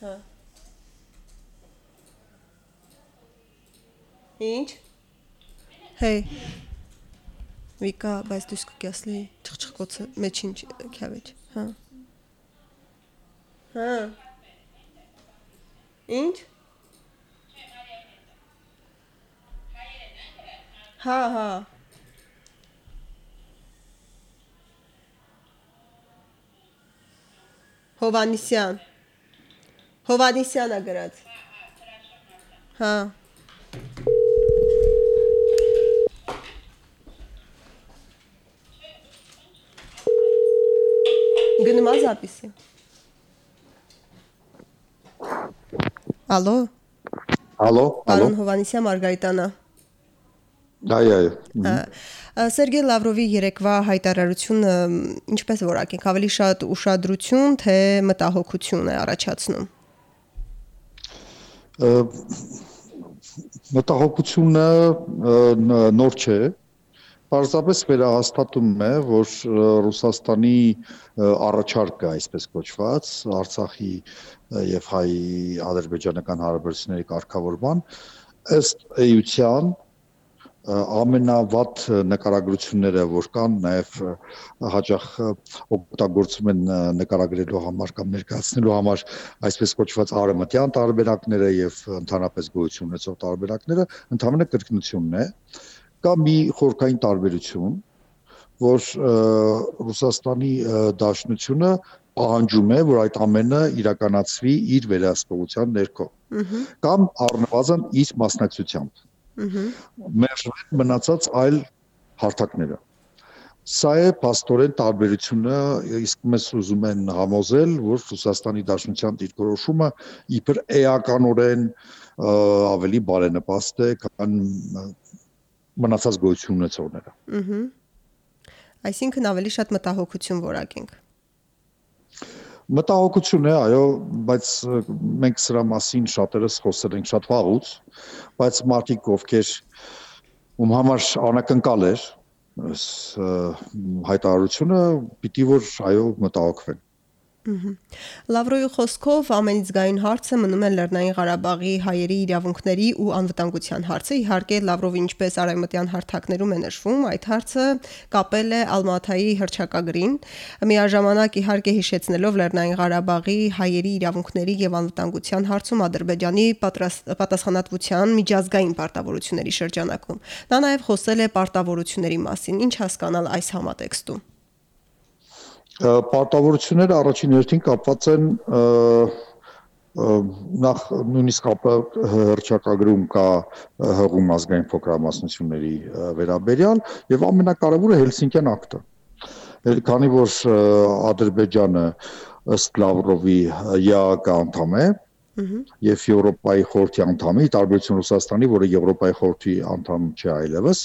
Հա։ Ինչ։ Հեյ։ Վիկա, բայց դու սկսկյասլի չխչխկոցը մեջին քավեջ։ Հա։ Հա։ Ինչ։ Հա, հա։ Հովանիսյան։ Հովանիսյանը գրած։ Հա։ Գնում ա զապիսի։ Ալո։ Ալո, ալո։ Պարոն Հովանիսյան Մարգարիտանա։ Այ այ։ Սերգեյ Լավրովի երեկվա հայտարարությունը ինչպես որակենք, ավելի շատ ուշադրություն, թե մտահոգություն է առաջացնում։ Մտահոգությունը նոր չէ, Պարզապես վերահաստատում է, որ Ռուսաստանի առաջարկը, այսպես կոչված, Արցախի եւ հայ-ադրբեջանական հարաբերությունների կարգավորման ըստ էության ամենավատ նկարագրությունները, որ կան, նաև հաճախ օգտագործում են նկարագրելու համար կամ ներկայացնելու համար այսպես կոչված արեմտյան տարբերակները եւ ընդհանրապես գոյություն ունեցող տարբերակները, ընդհանրապես կրկնությունն է կա մի խորքային տարբերություն, որ Ռուսաստանի Դաշնությունը պահանջում է, որ այդ ամենը իրականացվի իր վերահսկողության ներքո։ Կամ առնվազն իր մասնակցությամբ մերժվել մնացած այլ հարթակները։ Սա է աստորեն տարբերությունը, իսկ մեզ ուզում են համոզել, որ Ռուսաստանի Դաշնության դիրքորոշումը իբր էականորեն ավելի բարենպաստ է, քան մնացած գոյություն ունեցողները։ Այսինքն ավելի շատ մտահոգություն որակենք։ Մտահոգություն է, այո, բայց մենք սրա մասին շատերս խոսել ենք շատ վաղուց, բայց մարդիկ ովքեր ում համար անակնկալ էր հայտարարությունը, պիտի որ այո մտահոգվեն։ Լավրոյի խոսքով ամենից գային հարցը մնում է Լեռնային Ղարաբաղի հայերի իրավունքների ու անվտանգության հարցը։ Իհարկե Լավրովը ինչպես արևմտյան հարթակներում է նշվում, այդ հարցը կապել է Ալմաթայի հրճակագրին, միաժամանակ իհարկե հիշեցնելով Լեռնային Ղարաբաղի հայերի իրավունքների եւ անվտանգության հարցում Ադրբեջանի պատասխանատվության միջազգային պարտավորությունների շրջանակում։ Նա նաև խոսել է պարտավորությունների մասին, ինչ հասկանալ այս համատեքստում պարտավորությունները առաջին հերթին կապված են նախ նույնիսկ հրճակագրում կա հղում ազգային փոքրամասնությունների վերաբերյալ եւ ամենակարևորը Հելսինկյան ակտը քանի որ Ադրբեջանը ըստ Լավրովի ԵԱԿ անդամ է եւ Եվրոպայի խորհրդի անդամի տարբերություն Ռուսաստանի, որը Եվրոպայի խորհրդի անդամ չէ այլևս,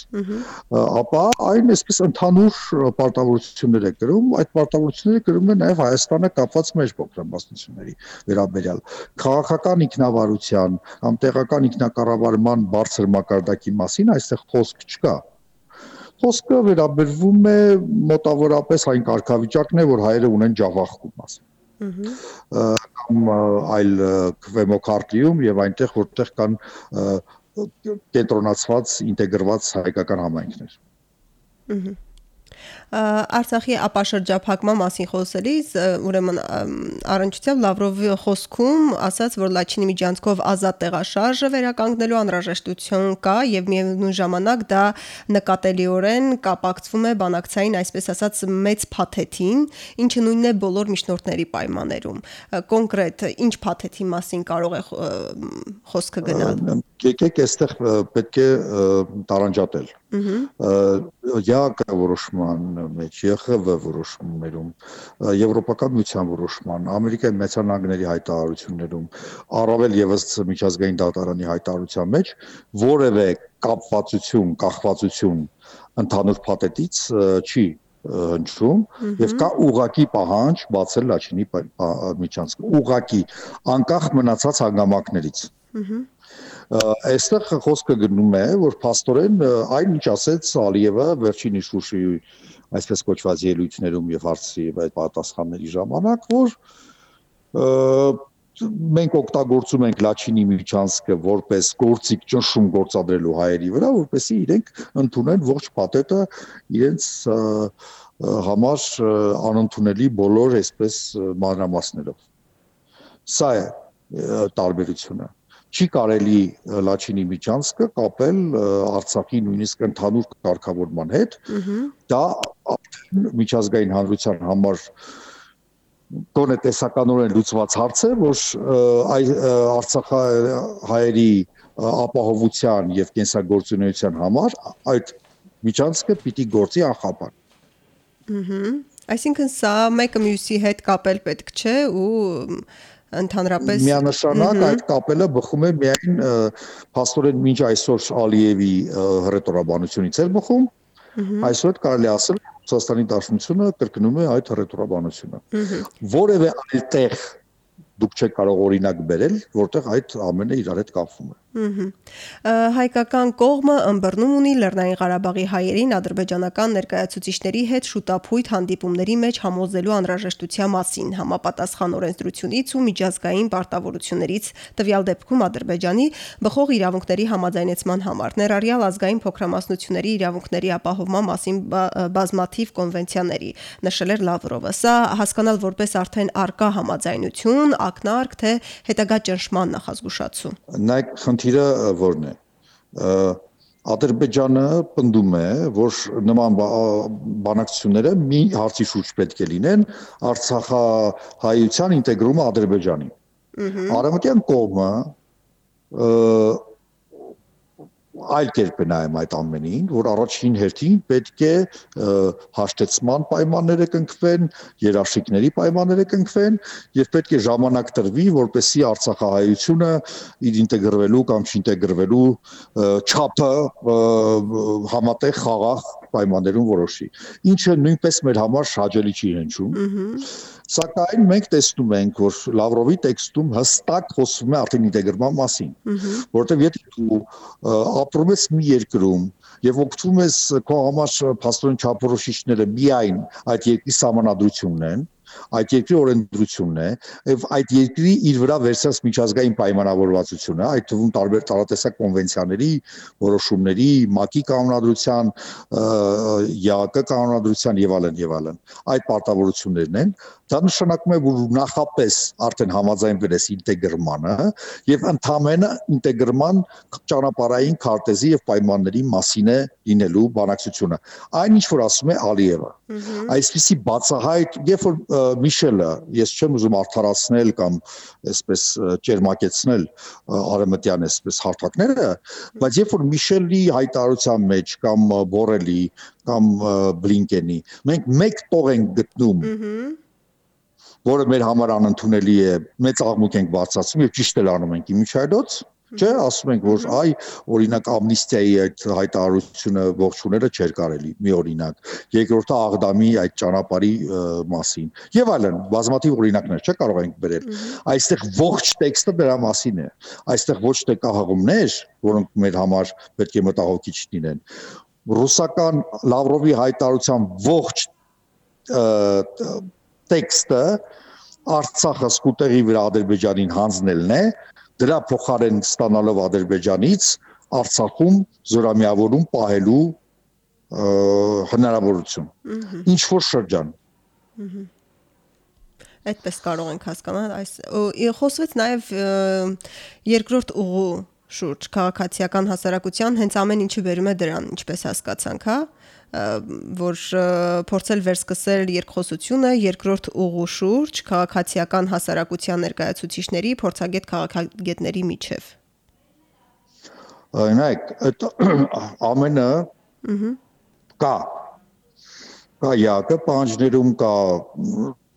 ապա այն այսպես ընդհանուր պարտավորություններ է կրում, այդ պարտավորությունները կրում է նաեւ Հայաստանը կապված մեր փոքրամասնությունների վերաբերյալ քաղաքական ինքնավարության կամ տեղական ինքնակառավարման բարձր մակարդակի մասին այստեղ խոսք չկա խոսքը վերաբերվում է մոտավորապես այն կարգավիճակն է, որ հայերը ունեն ջավախքում մասին կամ այլ քվեմոկարտիում եւ այնտեղ որտեղ կան կենտրոնացված ինտեգրված հայկական համայնքներ։ Ահա Արցախի ապաշրջափակման մասին խոսելիս ուրեմն առնչությամբ Լավրովի խոսքում ասաց, որ Լաչինի միջանցքով ազատ տեղաշարժը վերականգնելու անհրաժեշտություն կա եւ միևնույն ժամանակ դա նկատելիորեն կապակցվում է բանակցային, այսպես ասած, մեծ փաթեթին, ինչը նույնն է բոլոր միջնորդների պայմաններում։ Կոնկրետ ինչ փաթեթի մասին կարող է խոսքը գնալ։ Եկեք այստեղ պետք է տարանջատել ԵԱԿ որոշման մեջ, ԵԽՎ որոշումներում, Եվրոպական միության որոշման, Ամերիկայի Միացյալ Նահանգների հայտարարություններում, առավել եւս միջազգային դատարանի հայտարարության մեջ որևէ կապվածություն, կախվածություն ընդհանուր փաթեթից չի հնչում եւ կա ուղակի պահանջ բացել Լաչինի միջանցքը ուղակի անկախ մնացած հանգամանքներից այստեղ խոսքը գնում է որ փաստորեն այն ինչ ասեց Ալիևը վերջին Շուշի այսպես կոչված ելույթներում եւ հարցի այդ պատասխանների ժամանակ որ մենք օգտագործում ենք Լաչինի միջանցքը որպես գործիք ճնշում գործադրելու հայերի վրա, որպեսզի իրենք ընդունեն ողջ պատետը իրենց համար անընդունելի բոլոր այսպես մանրամասներով։ Սա է տարբերությունը չի կարելի Լաչինի միջանցքը կապել Արցախի նույնիսկ ընդհանուր կարգավորման հետ։ Դա միջազգային հանրության համար գոնե տեսականորեն լուծված հարց է, որ այ Արցախահայերի ապահովության եւ կենսագործունեության համար այդ միջանցքը պիտի գործի անխափան։ Ահա Այսինքն սա մեկը մյուսի հետ կապել պետք չէ ու ընդհանրապես միանշանակ այդ կապելը բխում է միայն փաստորեն մինչ այսօր Ալիևի հռետորաբանությունից էր բխում այսօր կարելի ասել Ռուսաստանի Դաշնությունը կրկնում է այդ հռետորաբանությունը որևէ այլ տեղ դուք չեք կարող օրինակ բերել որտեղ այդ ամենը իրար հետ կապվում է Հայկական կողմը ըմբռնում ունի Լեռնային Ղարաբաղի հայերին ադրբեջանական ներկայացուցիչների հետ շուտապույտ հանդիպումների մեջ համոզելու անհրաժեշտության մասին համապատասխան օրենսդրությունից ու միջազգային պարտավորություններից տվյալ դեպքում Ադրբեջանի բխող իրավունքների համաձայնեցման համար ներառյալ ազգային փոքրամասնությունների իրավունքների ապահովման մասին բազմաթիվ կոնվենցիաների նշել էր Լավրովը։ Սա հասկանալ որպես արդեն արկա համաձայնություն, ակնարկ թե հետագա ճնշման նախազգուշացում։ Նայեք, խնդիրը ո՞րն է։ Ադրբեջանը պնդում է, որ նման բանակցությունները մի հարցի շուրջ պետք է լինեն Արցախահայության ինտեգրումը Ադրբեջանի։ Արևմտյան կողմը այլ կերպ է նայում այդ ամենին, որ առաջին հերթին պետք է հաշտեցման պայմանները կնքվեն, երաշխիքների պայմանները կնքվեն եւ պետք է ժամանակ տրվի, որպեսզի Արցախահայությունը իր ինտեգրվելու կամ չինտեգրվելու չափը համատեղ խաղաղ պայմաններում որոշի։ Ինչը նույնպես մեր համար հաճելի չի հնչում։ Սակայն մենք տեսնում ենք, որ Լավրովի տեքստում հստակ խոսվում է արդեն ինտեգրման մասին, որովհետև եթե դու ապրում ես մի երկրում եւ օգտվում ես քո համար փաստորեն չափորոշիչները միայն այդ երկրի համանadrությունն են, այդ երկրի օրենսդրությունն է եւ այդ երկրի իր վրա վերցած միջազգային պայմանավորվածությունը, այդ թվում տարբեր տարատեսակ կոնվենցիաների, որոշումների, ՄԱԿ-ի կանոնադրության, ԵԱԿ կանոնադրության եւ այլն եւ այլն։ Այդ պարտավորություններն են, դա նշանակում է, որ նախապես արդեն համաձայնվել ես ինտեգրմանը եւ ընդհանրապես ինտեգրման ճանապարհային քարտեզի եւ պայմանների մասին է լինելու բանակցությունը։ Այն ինչ որ ասում է Ալիևը։ Այսպիսի բացահայտ, երբ որ Միշելը, ես չեմ ուզում արդարացնել կամ այսպես ճերմակեցնել արեմտյան այսպես հարթակները, բայց երբ որ Միշելի հայտարարության մեջ կամ Բորելի կամ Բլինկենի մենք մեկ տող ենք գտնում որը մեր համար անընդունելի է, մեծ աղմուկ ենք բարձրացում եւ ճիշտ էլ անում ենք իմիջայլոց, Չէ, ասում ենք, որ այ օրինակ ամնիստիայի այդ հայտարարությունը ողջունելը չէր կարելի, մի օրինակ։ Երկրորդը Աղդամի այդ ճանապարհի մասին։ Եվ այլն, բազմաթիվ օրինակներ չէ կարող ենք բերել։ Այստեղ ողջ տեքստը դրա մասին է։ Այստեղ ոչ թե կահաղումներ, որոնք մեր համար պետք է մտահոգիչ լինեն։ Ռուսական Լավրովի հայտարարության ողջ տեքստը Արցախը սկուտերի վրա Ադրբեջանին հանձնելն է դրա փոխարեն ստանալով Ադրբեջանից Արցախում զորամիավորում պահելու հնարավորություն։ Ինչ որ շրջան։ Այդպես կարող ենք հասկանալ այս խոսվեց նաև երկրորդ ուղու շուրջ քաղաքացիական հասարակության հենց ամեն ինչը վերում է դրան, ինչպես հասկացանք, հա որ փորձել վերսկսել երկխոսությունը երկրորդ ուղու շուրջ քաղաքացիական հասարակության ներկայացուցիչների փորձագետ քաղաքագետների միջև։ Այնայք այդ ամենը կա կա յակը պանջներում կա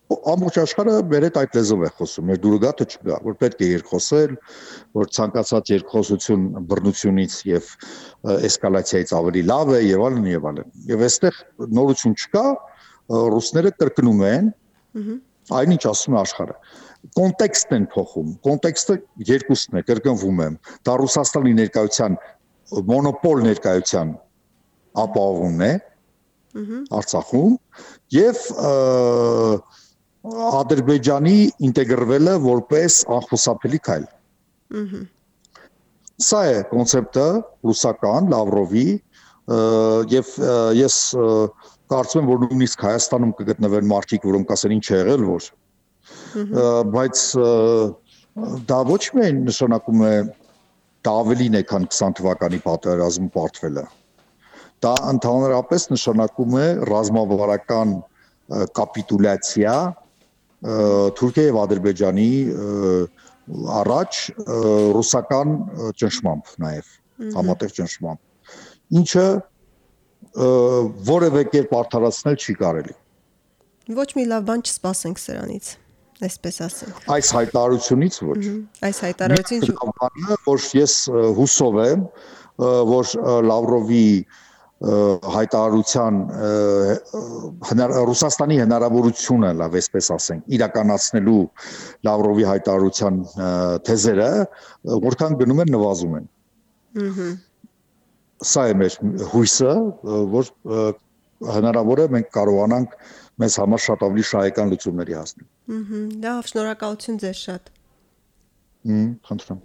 ամբողջ աշխարհը մեր հետ այդ լեզվով է խոսում, մեր դուրգատը չկա, որ պետք է երկխոսել, որ ցանկացած երկխոսություն բռնությունից եւ էսկալացիայից ավելի լավ է եւ այլն եւ այլն։ Եվ այստեղ նորություն չկա, ռուսները կրկնում են այնինչ ասում է աշխարհը կոնտեքստն են փոխում կոնտեքստը երկուսն է կրկնվում եմ դա ռուսաստանի ներկայության մոնոպոլ ներկայության ապահովումն է Արցախում եւ և Ադրբեջանի ինտեգրվելը որպես անխուսափելի քայլ։ Ահա Սա է կոնցեպտը ռուսական Լավրովի եւ ես կարծում եմ որ նույնիսկ Հայաստանում կգտնվեն մարդիկ, որոնք ասեն ինչ է եղել որ բայց դա ոչ միայն նշանակում է դա ավելին է քան 20 թվականի պատերազմը պարտվելը դա ընդհանրապես նշանակում է ռազմավարական կապիտուլյացիա Թուրքիա եւ Ադրբեջանի առաջ ռուսական ճնշմամբ նաև համատեղ ճնշմամբ ինչը որևէ կերպ արդարացնել չի կարելի ոչ մի լավ բան չսպասենք սրանից այսպես ասենք այս հայտարարությունից ոչ այս հայտարարությունից որ ես հուսով եմ որ Լավրովի հայտարարության Ռուսաստանի հնարավորությունը, լավ էսպես ասենք, իրականացնելու Լավրովի հայտարարության թեզերը որքան գնում են նվազում են։ Ահա սա է մեր հույսը, որ հնարավոր է մենք կարողանանք մեզ համար շատ ավելի շահեկան լուծումների հասնել։ Ահա, լավ, շնորհակալություն ձեզ շատ։ Հմ, խնդրեմ։